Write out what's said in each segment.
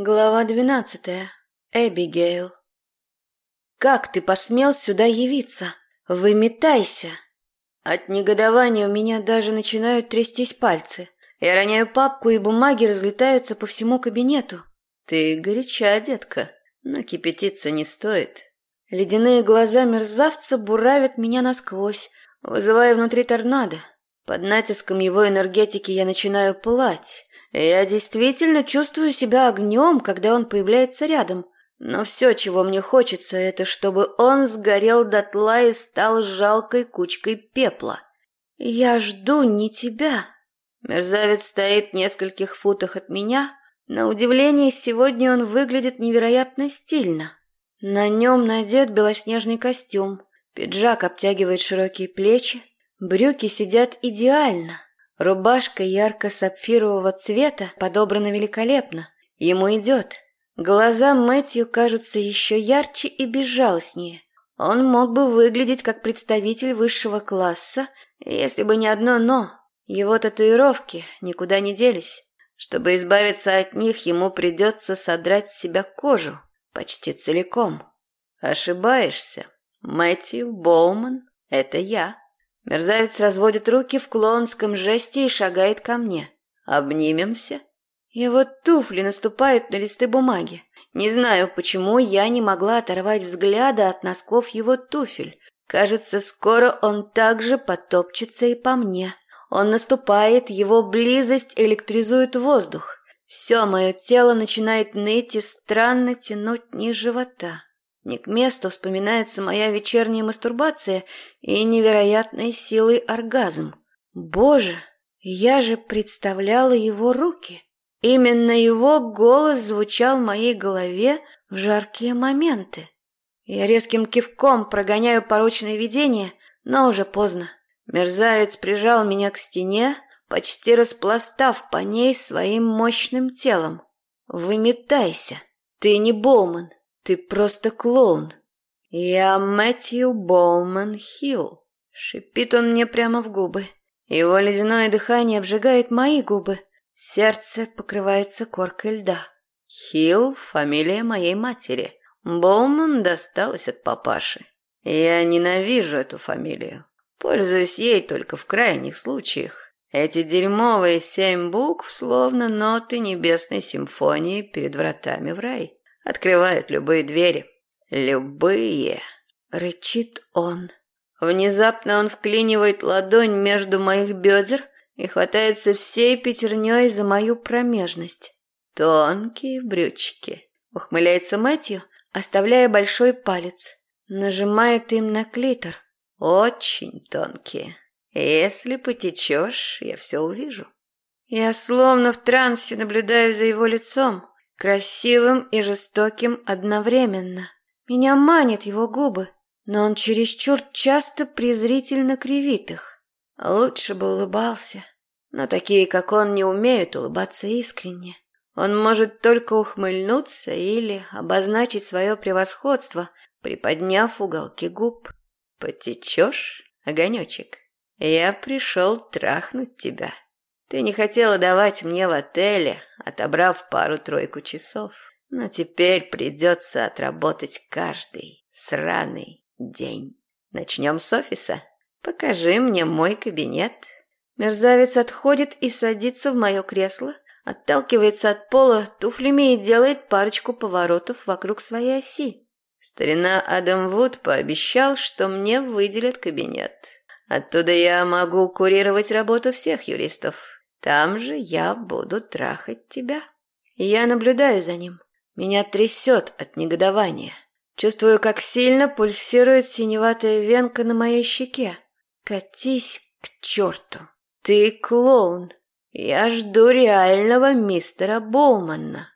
Глава двенадцатая. Эбигейл. «Как ты посмел сюда явиться? Выметайся!» От негодования у меня даже начинают трястись пальцы. Я роняю папку, и бумаги разлетаются по всему кабинету. «Ты горяча, детка, но кипятиться не стоит». Ледяные глаза мерзавца буравят меня насквозь, вызывая внутри торнадо. Под натиском его энергетики я начинаю пылать. Я действительно чувствую себя огнем, когда он появляется рядом. Но все, чего мне хочется, это чтобы он сгорел дотла и стал жалкой кучкой пепла. Я жду не тебя. Мерзавец стоит в нескольких футах от меня. На удивление, сегодня он выглядит невероятно стильно. На нем надет белоснежный костюм. Пиджак обтягивает широкие плечи. Брюки сидят идеально. Рубашка ярко-сапфирового цвета подобрана великолепно. Ему идет. Глаза Мэтью кажутся еще ярче и безжалостнее. Он мог бы выглядеть как представитель высшего класса, если бы не одно «но». Его татуировки никуда не делись. Чтобы избавиться от них, ему придется содрать с себя кожу почти целиком. Ошибаешься. Мэтью Боуман – это я. Мерзавец разводит руки в клоунском жесте и шагает ко мне. Обнимемся. Вот туфли наступают на листы бумаги. Не знаю, почему я не могла оторвать взгляда от носков его туфель. Кажется, скоро он также потопчется и по мне. Он наступает, его близость электризует воздух. Все мое тело начинает ныть и странно тянуть низ живота. Не к месту вспоминается моя вечерняя мастурбация и невероятной силой оргазм. Боже, я же представляла его руки. Именно его голос звучал в моей голове в жаркие моменты. Я резким кивком прогоняю порочное видение, но уже поздно. Мерзавец прижал меня к стене, почти распластав по ней своим мощным телом. «Выметайся! Ты не Боуман!» Ты просто клоун. Я Мэтью Боуман Хилл. Шипит он мне прямо в губы. Его ледяное дыхание обжигает мои губы. Сердце покрывается коркой льда. Хилл – фамилия моей матери. Боуман досталась от папаши. Я ненавижу эту фамилию. Пользуюсь ей только в крайних случаях. Эти дерьмовые семь букв словно ноты небесной симфонии перед вратами в рай. Открывают любые двери. Любые. Рычит он. Внезапно он вклинивает ладонь между моих бедер и хватается всей пятерней за мою промежность. Тонкие брючки. Ухмыляется Мэтью, оставляя большой палец. Нажимает им на клитор. Очень тонкие. Если потечешь, я все увижу. Я словно в трансе наблюдаю за его лицом, Красивым и жестоким одновременно. Меня манят его губы, но он чересчур часто презрительно кривит их. Лучше бы улыбался, но такие, как он, не умеют улыбаться искренне. Он может только ухмыльнуться или обозначить свое превосходство, приподняв уголки губ. «Потечешь, огонечек? Я пришел трахнуть тебя». Ты не хотела давать мне в отеле, отобрав пару-тройку часов. Но теперь придется отработать каждый сраный день. Начнем с офиса. Покажи мне мой кабинет. Мерзавец отходит и садится в мое кресло, отталкивается от пола туфлями и делает парочку поворотов вокруг своей оси. Старина Адам Вуд пообещал, что мне выделят кабинет. Оттуда я могу курировать работу всех юристов. Там же я буду трахать тебя. Я наблюдаю за ним. Меня трясет от негодования. Чувствую, как сильно пульсирует синеватая венка на моей щеке. Катись к черту. Ты клоун. Я жду реального мистера Боумана.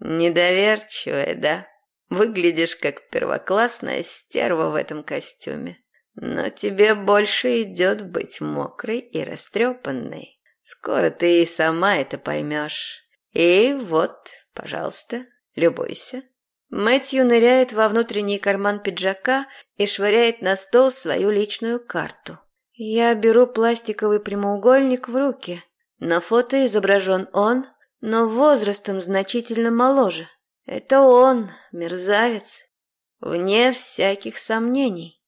Недоверчивая, да? Выглядишь как первоклассная стерва в этом костюме. Но тебе больше идет быть мокрой и растрепанной. Скоро ты и сама это поймешь. И вот, пожалуйста, любуйся. Мэтью ныряет во внутренний карман пиджака и швыряет на стол свою личную карту. Я беру пластиковый прямоугольник в руки. На фото изображен он, но возрастом значительно моложе. Это он, мерзавец, вне всяких сомнений.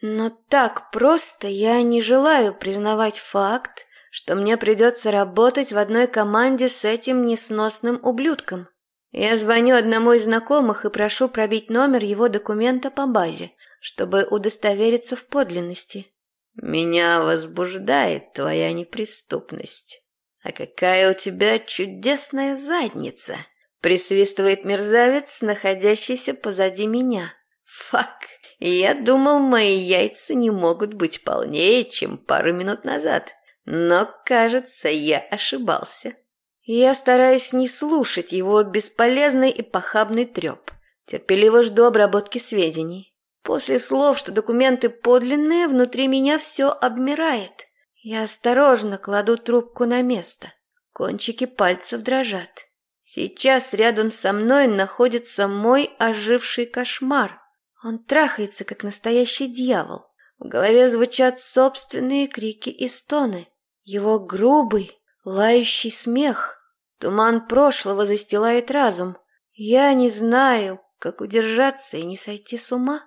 Но так просто я не желаю признавать факт, что мне придется работать в одной команде с этим несносным ублюдком. Я звоню одному из знакомых и прошу пробить номер его документа по базе, чтобы удостовериться в подлинности. Меня возбуждает твоя неприступность. А какая у тебя чудесная задница, присвистывает мерзавец, находящийся позади меня. Фак, я думал, мои яйца не могут быть полнее, чем пару минут назад. Но, кажется, я ошибался. Я стараюсь не слушать его бесполезный и похабный треп. Терпеливо жду обработки сведений. После слов, что документы подлинные, внутри меня все обмирает. Я осторожно кладу трубку на место. Кончики пальцев дрожат. Сейчас рядом со мной находится мой оживший кошмар. Он трахается, как настоящий дьявол. В голове звучат собственные крики и стоны. Его грубый, лающий смех – Туман прошлого застилает разум. Я не знаю, как удержаться и не сойти с ума.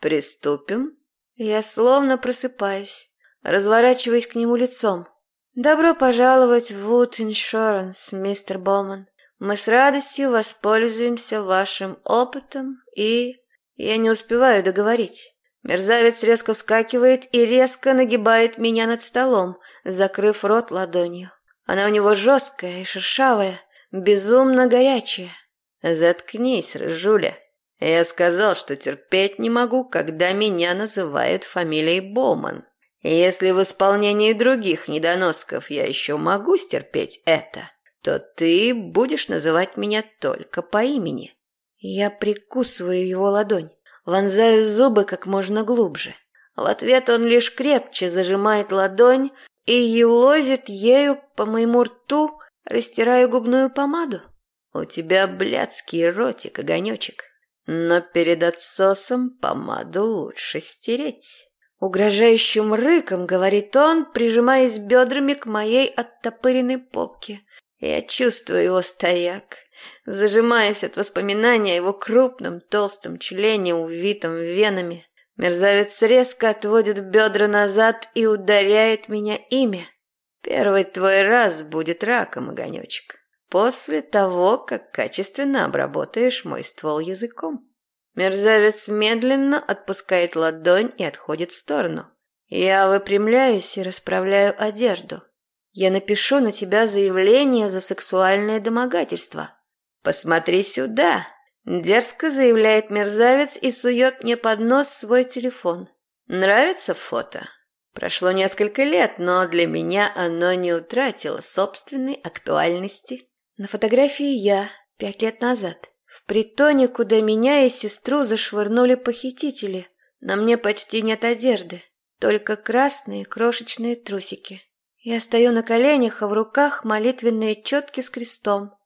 Приступим. Я словно просыпаюсь, разворачиваясь к нему лицом. Добро пожаловать в Wood Insurance, мистер Боман. Мы с радостью воспользуемся вашим опытом и... Я не успеваю договорить. Мерзавец резко вскакивает и резко нагибает меня над столом, закрыв рот ладонью. Она у него жесткая и шершавая, безумно горячая. Заткнись, рыжуля. Я сказал, что терпеть не могу, когда меня называют фамилией Боуман. если в исполнении других недоносков я еще могу стерпеть это, то ты будешь называть меня только по имени. Я прикусываю его ладонь, вонзаю зубы как можно глубже. В ответ он лишь крепче зажимает ладонь, и елозит ею по моему рту, растирая губную помаду. У тебя блядский ротик, огонечек. Но перед отсосом помаду лучше стереть. Угрожающим рыком, говорит он, прижимаясь бедрами к моей оттопыренной попке. Я чувствую его стояк. Зажимаюсь от воспоминания о его крупном, толстом члене, увитом венами. Мерзавец резко отводит бедра назад и ударяет меня ими. Первый твой раз будет раком, огонечек. После того, как качественно обработаешь мой ствол языком. Мерзавец медленно отпускает ладонь и отходит в сторону. Я выпрямляюсь и расправляю одежду. Я напишу на тебя заявление за сексуальное домогательство. Посмотри сюда, Дерзко заявляет мерзавец и сует мне под нос свой телефон. Нравится фото? Прошло несколько лет, но для меня оно не утратило собственной актуальности. На фотографии я, пять лет назад. В притоне, куда меня и сестру зашвырнули похитители. На мне почти нет одежды, только красные крошечные трусики. Я стою на коленях, а в руках молитвенные четки с крестом.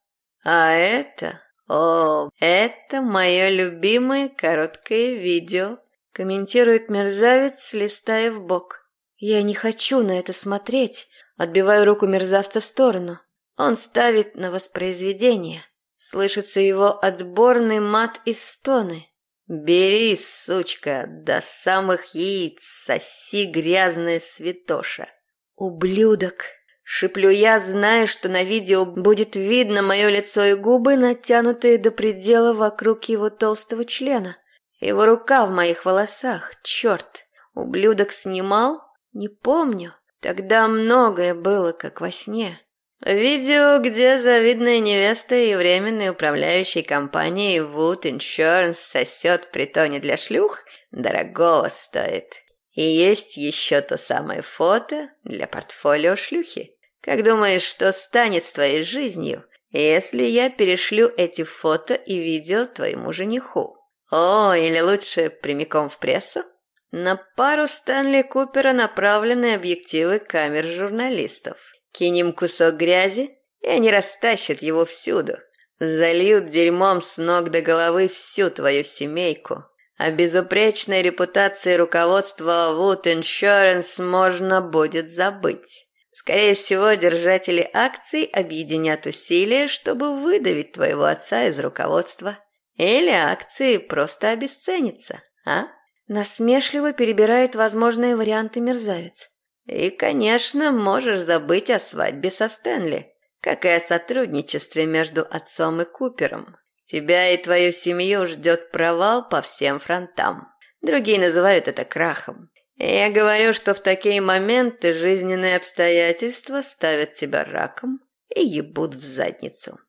А это «О, это мое любимое короткое видео», – комментирует мерзавец, листая в бок. «Я не хочу на это смотреть», – отбиваю руку мерзавца в сторону. Он ставит на воспроизведение. Слышится его отборный мат и стоны. «Бери, сучка, до самых яиц соси грязная святоша». «Ублюдок!» Шиплю я, зная, что на видео будет видно мое лицо и губы, натянутые до предела вокруг его толстого члена. Его рука в моих волосах. Черт! Ублюдок снимал? Не помню. Тогда многое было, как во сне. Видео, где завидная невеста и временный управляющий компанией Wood Insurance сосет притоне для шлюх, дорогого стоит. И есть еще то самое фото для портфолио шлюхи. Как думаешь, что станет с твоей жизнью, если я перешлю эти фото и видео твоему жениху? О, или лучше прямиком в прессу? На пару Стэнли Купера направлены объективы камер журналистов. Кинем кусок грязи, и они растащат его всюду. Зальют дерьмом с ног до головы всю твою семейку. О безупречной репутации руководства Wood Insurance можно будет забыть. Скорее всего, держатели акций объединят усилия, чтобы выдавить твоего отца из руководства. Или акции просто обесценятся, а? Насмешливо перебирает возможные варианты мерзавец. И, конечно, можешь забыть о свадьбе со Стэнли, как и о сотрудничестве между отцом и Купером. Тебя и твою семью ждет провал по всем фронтам. Другие называют это крахом. Я говорю, что в такие моменты жизненные обстоятельства ставят тебя раком и ебут в задницу.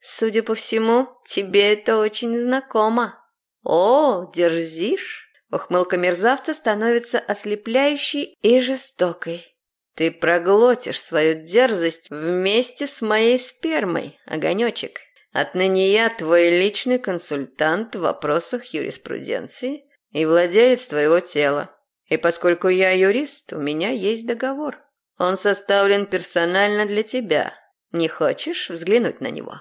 Судя по всему, тебе это очень знакомо. О, дерзишь? Ухмылка мерзавца становится ослепляющей и жестокой. Ты проглотишь свою дерзость вместе с моей спермой, огонечек. Отныне я твой личный консультант в вопросах юриспруденции и владелец твоего тела. И поскольку я юрист, у меня есть договор. Он составлен персонально для тебя. Не хочешь взглянуть на него?»